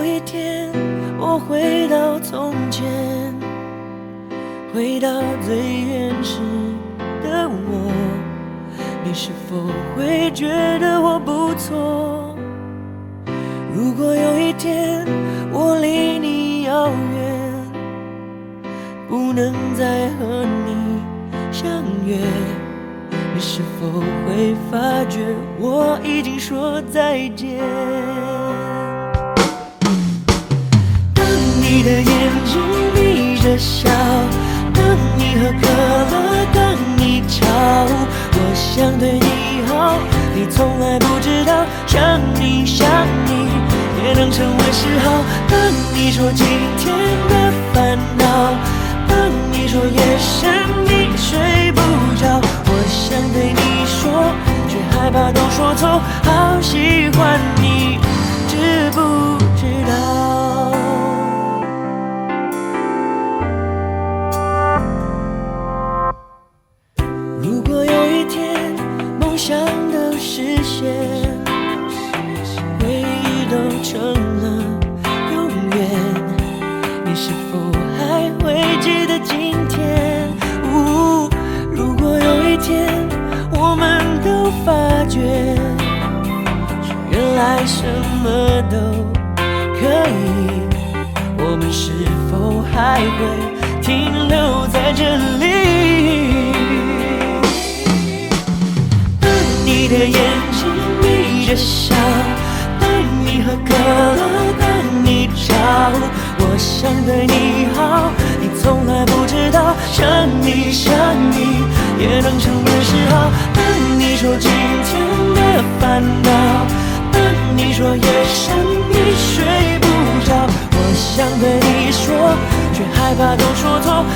有一天我回到从前，回到最原始的我，你是否会觉得我不错？如果有一天我离你遥远，不能再和你相约，你是否会发觉我已经说再见？你的眼睛眯着笑，当你喝可乐，当你吵，我想对你好，你从来不知道，想你想你也能成为嗜好。当你说今天的烦恼，当你说夜深你睡不着，我想对你说，却害怕都说错，好喜欢你，知不知道？实现，回忆都成了永远，你是否还会记得今天？呜，如果有一天我们都发觉，原来什么都可以，我们是否还会停留的眼睛眯着笑，当你喝可乐，当你吵，我想对你好，你从来不知道，想你想你也能成为嗜好。当你说今天的烦恼，当你说夜深你睡不着，我想对你说，却害怕都说错，